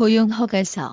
고용 허가서